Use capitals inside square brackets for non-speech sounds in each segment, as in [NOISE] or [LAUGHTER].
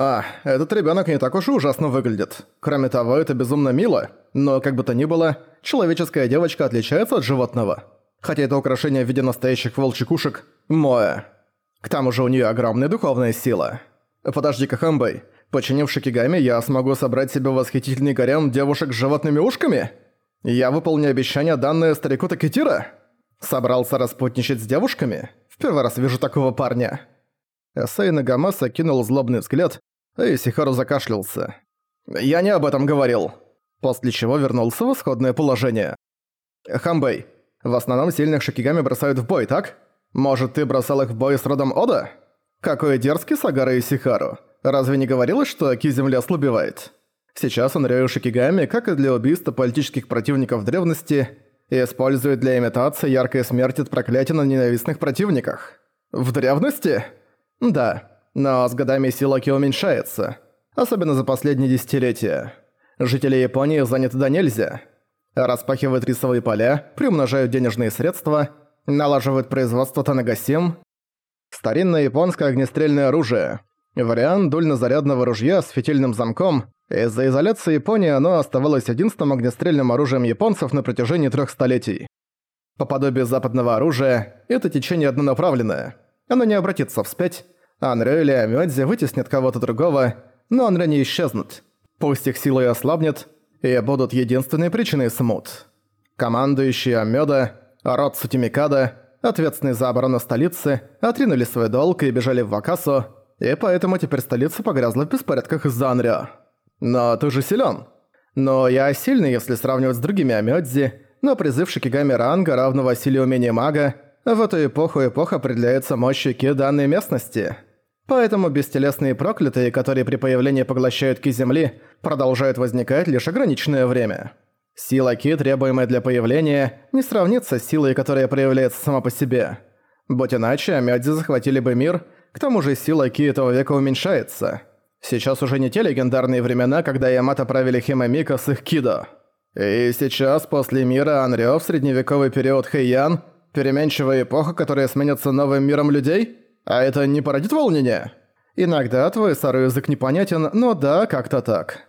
«А, этот ребенок не так уж и ужасно выглядит. Кроме того, это безумно мило, но, как бы то ни было, человеческая девочка отличается от животного. Хотя это украшение в виде настоящих волчикушек – Моэ. К тому же у нее огромная духовная сила. Подожди-ка, Хамбэй, починив Шикигами, я смогу собрать себе восхитительный гарем девушек с животными ушками? Я выполню обещание, данное старику Такетира? Собрался распутничать с девушками? В первый раз вижу такого парня». Эсэй Нагамаса кинул злобный взгляд, а Исихару закашлялся. «Я не об этом говорил!» После чего вернулся в исходное положение. «Хамбэй, в основном сильных шикигами бросают в бой, так? Может, ты бросал их в бой с родом Ода? Какой дерзкий Сагара Исихару. Разве не говорилось, что Ки земли ослабевает? Сейчас он Рёю Шикигами, как и для убийства политических противников древности, использует для имитации яркой смерти от проклятия на ненавистных противниках. В древности? Да, но с годами сила Ки уменьшается, особенно за последние десятилетия. Жители Японии заняты до нельзя. Распахивают рисовые поля, приумножают денежные средства, налаживают производство танагасим. Старинное японское огнестрельное оружие. Вариант дульнозарядного ружья с фитильным замком. Из-за изоляции Японии оно оставалось единственным огнестрельным оружием японцев на протяжении трех столетий. По подобию западного оружия, это течение однонаправленное. Оно не обратится вспять, Анрё или Амёдзи вытеснят кого-то другого, но Анрё не исчезнут. Пусть их силы ослабнет, и будут единственной причиной смут. Командующий Амёда, род Сутимикада, ответственный за оборону столицы, отринули свой долг и бежали в Вакасу, и поэтому теперь столица погрязла в беспорядках из-за Анрё. Но ты же силён. Но я сильный, если сравнивать с другими Амёдзи, но призыв Шикигами ранга, равного силе умения мага, в эту эпоху эпоха определяется мощью ки данной местности. Поэтому бестелесные проклятые, которые при появлении поглощают ки земли, продолжают возникать лишь ограниченное время. Сила ки, требуемая для появления, не сравнится с силой, которая проявляется сама по себе. Будь иначе, Амёдзи захватили бы мир, к тому же сила ки этого века уменьшается. Сейчас уже не те легендарные времена, когда Ямато правили Химамика с их кидо. И сейчас, после мира Анрё в средневековый период Хэйян, переменчивая эпоха, которая сменится новым миром людей – а это не породит волнения? Иногда твой старый язык непонятен, но да, как-то так.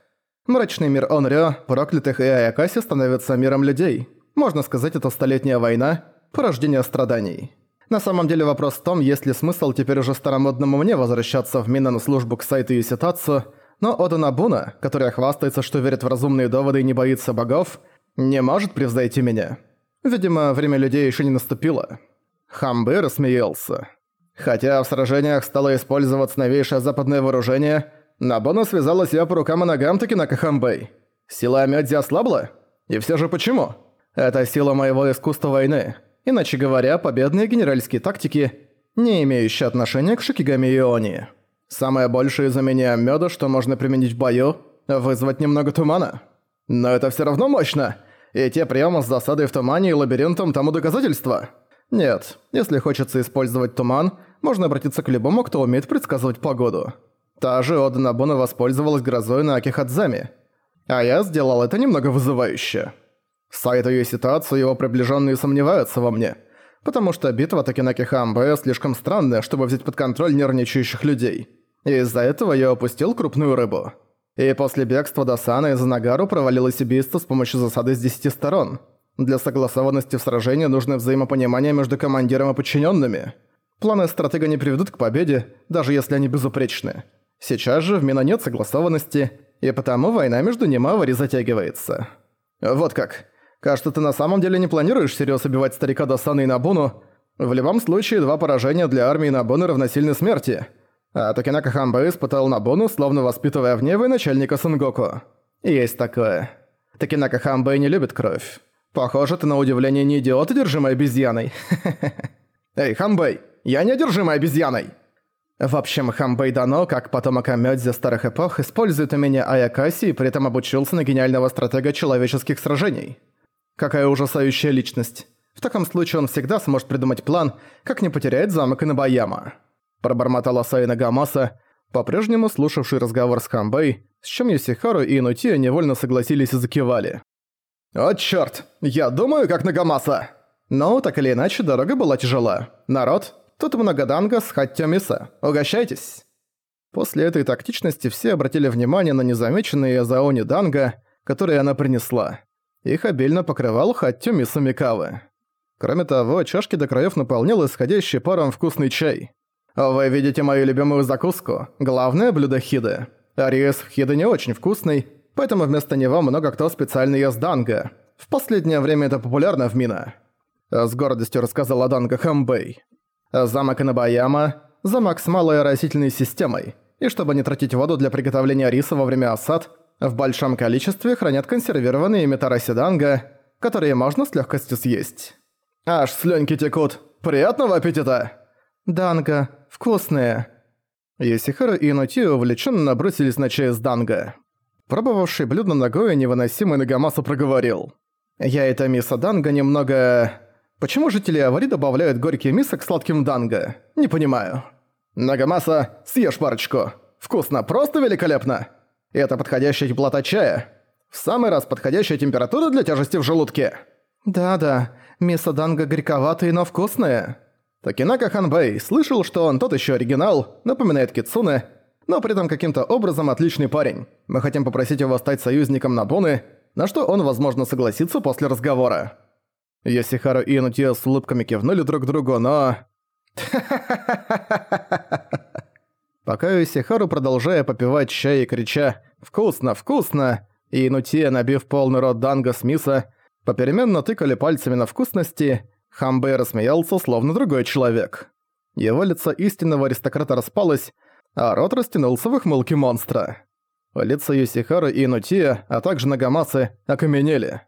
Мрачный мир Онрё, проклятых и Аякаси становится миром людей. Можно сказать, это столетняя война, порождение страданий. На самом деле вопрос в том, есть ли смысл теперь уже старомодному мне возвращаться в Мина на службу к сайту Юситацу, но Ода Набуна, которая хвастается, что верит в разумные доводы и не боится богов, не может превзойти меня. Видимо, время людей еще не наступило. Хамбы рассмеялся. Хотя в сражениях стало использоваться новейшее западное вооружение, Набону связала себя по рукам и ногам таки на Кахамбэй. Сила Амёдзи ослабла? И все же почему? Это сила моего искусства войны. Иначе говоря, победные генеральские тактики, не имеющие отношения к Шикигами Иони. Самое большее из умения Амёда, что можно применить в бою, вызвать немного тумана. Но это все равно мощно. И те приемы с засадой в тумане и лабиринтом тому доказательства. Нет, если хочется использовать туман – можно обратиться к любому, кто умеет предсказывать погоду. Та же Ода Набуна воспользовалась грозой на Акихадзаме. А я сделал это немного вызывающе. Сайта ее ситуацию его приближенные сомневаются во мне, потому что битва Такинаки Хамбэ слишком странная, чтобы взять под контроль нервничающих людей. Из-за этого я упустил крупную рыбу. И после бегства Досана из Нагару провалилось убийство с помощью засады с десяти сторон. Для согласованности в сражении нужно взаимопонимание между командиром и подчиненными. Планы стратега не приведут к победе, даже если они безупречны. Сейчас же в Мина нет согласованности, и потому война между Немавари затягивается. Вот как. Кажется, ты на самом деле не планируешь всерьез убивать старика Досана и Набуну. В любом случае, два поражения для армии Набуны равносильны смерти. А Токинака Хамбэ испытал Набуну, словно воспитывая в небе начальника Сангоку. Есть такое. Токинака Хамбэ не любит кровь. Похоже, ты на удивление не идиот, одержимый обезьяной. [LAUGHS] Эй, Хамбэй, я неодержимый обезьяной!» В общем, Хамбэй Дано, как потомок Амёдзи старых эпох, использует умение Аякаси и при этом обучился на гениального стратега человеческих сражений. Какая ужасающая личность. В таком случае он всегда сможет придумать план, как не потерять замок Инабаяма. Пробормотал Асаина Гамаса, по-прежнему слушавший разговор с Хамбэй, с чем Юсихару и Инутия невольно согласились и закивали. «О чёрт! Я думаю, как Нагамаса!» Но, так или иначе, дорога была тяжела. Народ, Тут много данга с хаттё Угощайтесь!» После этой тактичности все обратили внимание на незамеченные Заони Данга, которые она принесла. Их обильно покрывал Хаттю Мисумикавы. Кроме того, чашки до краев наполнял исходящий паром вкусный чай. «Вы видите мою любимую закуску? Главное блюдо Хиды. Рис Хиды не очень вкусный, поэтому вместо него много кто специально ест данго. В последнее время это популярно в Мина». С гордостью рассказала Данга Хамбэй. Замок Инабаяма – замок с малой растительной системой, и чтобы не тратить воду для приготовления риса во время осад, в большом количестве хранят консервированные метараси данго, которые можно с легкостью съесть. Аж слюнки текут. Приятного аппетита! Данго. Вкусные. Йосихара и Инути увлеченно набросились на чай с данго. Пробовавший блюдо ногой невыносимый Нагамаса проговорил. «Я это миса данго немного... Почему жители Авари добавляют горький мисо к сладким данго? Не понимаю». «Нагамаса, съешь парочку. Вкусно, просто великолепно. Это подходящая теплота чая. В самый раз подходящая температура для тяжести в желудке». «Да-да, мисо данго горьковатые, но вкусные». Такинака Ханбэй слышал, что он тот еще оригинал, напоминает Кицуне, но при этом каким-то образом отличный парень. Мы хотим попросить его стать союзником Набуны, на что он, возможно, согласится после разговора. Йосихару и Инутия с улыбками кивнули друг другу, но... [LAUGHS] Пока Йосихару, продолжая попивать чай и крича «Вкусно, вкусно!» и Инутия, набив полный рот с миса, попеременно тыкали пальцами на вкусности, Хамбэй рассмеялся, словно другой человек. Его лицо истинного аристократа распалось, а рот растянулся в ухмылке монстра. Лица Юсихара и Инутия, а также Нагамасы, окаменели.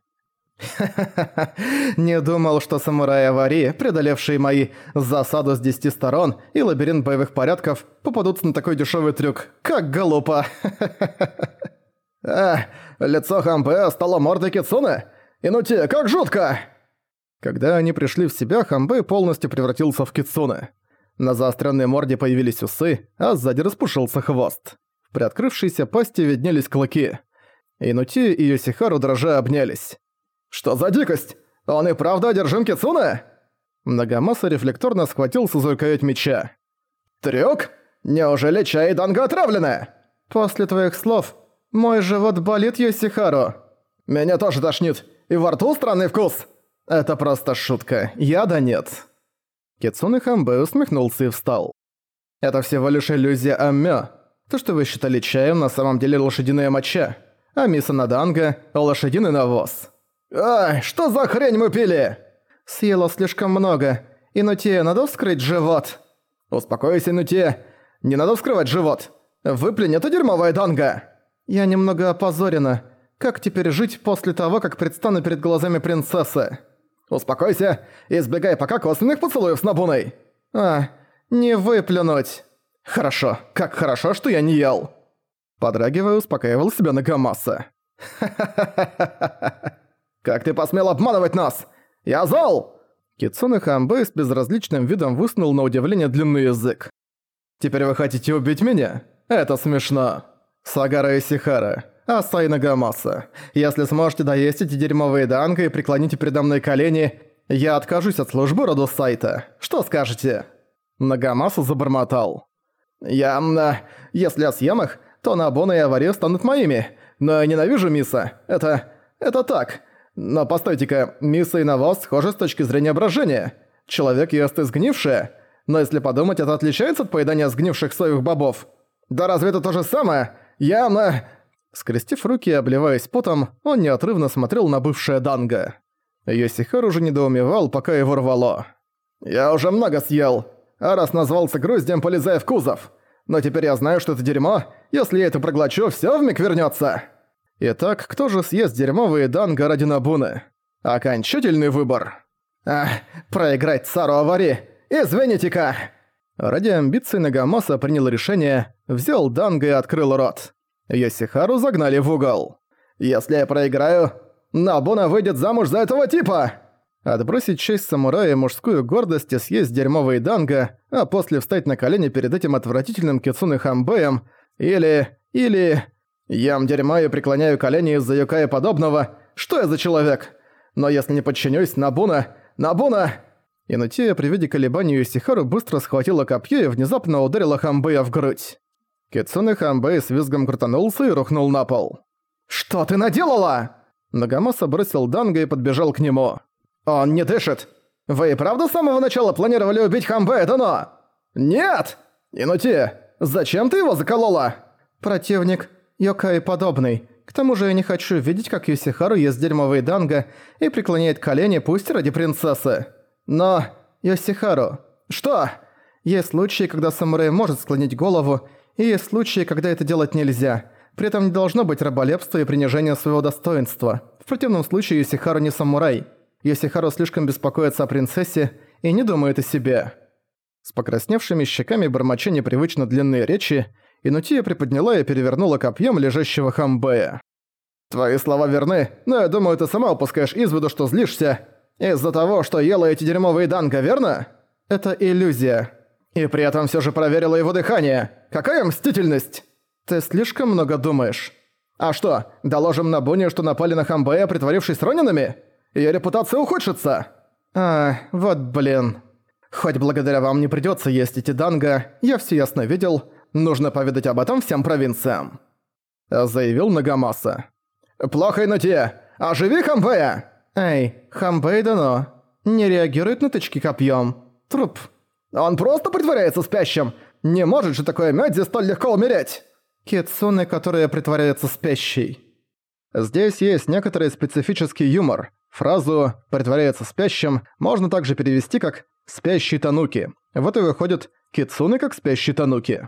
«Ха-ха-ха, не думал, что самураи аварии, преодолевшие мои засаду с десяти сторон и лабиринт боевых порядков, попадутся на такой дешевый трюк. Как голупа! А, лицо Хамбе стало мордой Кицуны? Инути, как жутко!» Когда они пришли в себя, Хамбе полностью превратился в Кицуны. На заостренной морде появились усы, а сзади распушился хвост. В приоткрывшейся пасти виднелись клыки. Инути и Йосихару дрожа обнялись. «Что за дикость? Он и правда одержим Кицуне?» Многомасса рефлекторно схватился за рукоять меча. «Трюк? Неужели чай и данга отравлены?» «После твоих слов мой живот болит, Йосихару». «Меня тоже тошнит, и во рту странный вкус!» «Это просто шутка, яда нет». Кицуне Хамбэ усмехнулся и встал. «Это всего лишь иллюзия Аммё. То, что вы считали чаем, на самом деле лошадиная моча, а миса наданга – лошадиный навоз». «Ай, что за хрень мы пили?» «Съела слишком много. Инутия, надо вскрыть живот?» «Успокойся, Инутия. Не надо вскрывать живот. Выплюнь это дерьмовая данга!» «Я немного опозорена. Как теперь жить после того, как предстану перед глазами принцессы?» «Успокойся и избегай пока косвенных поцелуев с Набуной!» «А, не выплюнуть!» «Хорошо, как хорошо, что я не ел!» Подрагивая, успокаивал себя Нагамаса. «Ха-ха-ха-ха-ха!» [LAUGHS] «Как ты посмел обманывать нас? Я зол!» Кицуна Хамбэй с безразличным видом высунул на удивление длинный язык. «Теперь вы хотите убить меня? Это смешно. Сагара Исихара, Асай Нагамаса, если сможете доесть эти дерьмовые данго и преклоните передо мной колени, я откажусь от службы роду сайта. Что скажете?» Нагамаса забормотал. «Я... Если я съем их, то Набона и Авари станут моими. Но я ненавижу Миса. Это... это так. Но постойте-ка, Миса и Навоз схожи с точки зрения брожения. Человек ест изгнившее, но если подумать, это отличается от поедания сгнивших соевых бобов. Да разве это то же самое? Я на... Скрестив руки и обливаясь потом, он неотрывно смотрел на бывшее Данго. Йосихар уже недоумевал, пока его рвало. «Я уже много съел, а раз назвался груздем, полезай в кузов. Но теперь я знаю, что это дерьмо, если я это проглочу, всё вмиг вернётся». Итак, кто же съест дерьмовые данго ради Набуны? Окончательный выбор. Ах, проиграть Сару Авари! Извините-ка! Ради амбиций Нагамаса принял решение, взял данго и открыл рот. Йосихару загнали в угол. «Если я проиграю, Набуна выйдет замуж за этого типа!» Отбросить честь самурая и мужскую гордость и съесть дерьмовые данго, а после встать на колени перед этим отвратительным Кицуны Хамбеем, или... или... Ям дерьма и преклоняю колени из-за юка и подобного. Что я за человек? Но если не подчинюсь, Набуна... Набуна...» Инутия при виде колебаний Юсихару быстро схватила копье и внезапно ударила Хамбея в грудь. Кицуне Хамбэй с визгом крутанулся и рухнул на пол. «Что ты наделала?» Нагамаса бросил Данга и подбежал к нему. «Он не дышит! Вы и правда с самого начала планировали убить Хамбэя Дано?» «Нет! Инути, зачем ты его заколола?» «Противник, Йокай подобный. К тому же я не хочу видеть, как Юсихару ест дерьмовый Данга и преклоняет колени пусть ради принцессы. Но... Йосихару... Что? Есть случаи, когда самурай может склонить голову, и есть случаи, когда это делать нельзя. При этом не должно быть раболепства и принижения своего достоинства. В противном случае Йосихару не самурай. Йосихару слишком беспокоится о принцессе и не думает о себе. С покрасневшими щеками бормоча непривычно длинные речи, Инутия приподняла и перевернула копьем лежащего Хамбея. «Твои слова верны, но я думаю, ты сама упускаешь из виду, что злишься. Из-за того, что ела эти дерьмовые данга, верно? Это иллюзия. И при этом все же проверила его дыхание. Какая мстительность!» «Ты слишком много думаешь». «А что, доложим на Буни, что напали на Хамбея, притворившись ронинами? Её репутация ухудшится». «А, вот блин. Хоть благодаря вам не придётся есть эти данго, я всё ясно видел. Нужно поведать об этом всем провинциям», — заявил Нагамаса. «Плохо, Инути! Оживи Хамбея!» «Эй, Хамбэй дано. Не реагирует на тычки копьём. Труп». «Он просто притворяется спящим! Не может же такое Мёдзи столь легко умереть!» Китсуны, которая притворяется спящей. Здесь есть некоторый специфический юмор. Фразу «притворяется спящим» можно также перевести как «спящий тануки». Вот и выходит «китсуны как спящий тануки».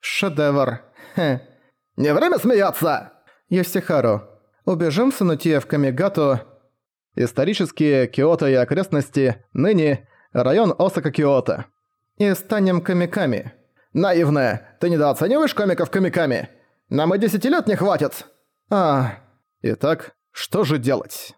Шедевр. Хе. «Не время смеяться!» Йосихару. Убежим с Инутия в Камигату. Исторические Киото и окрестности, ныне район Осака-Киото. И станем комиками. «Наивная! Ты недооцениваешь комиков-комиками? Нам и десяти лет не хватит!» «А...» Итак, что же делать?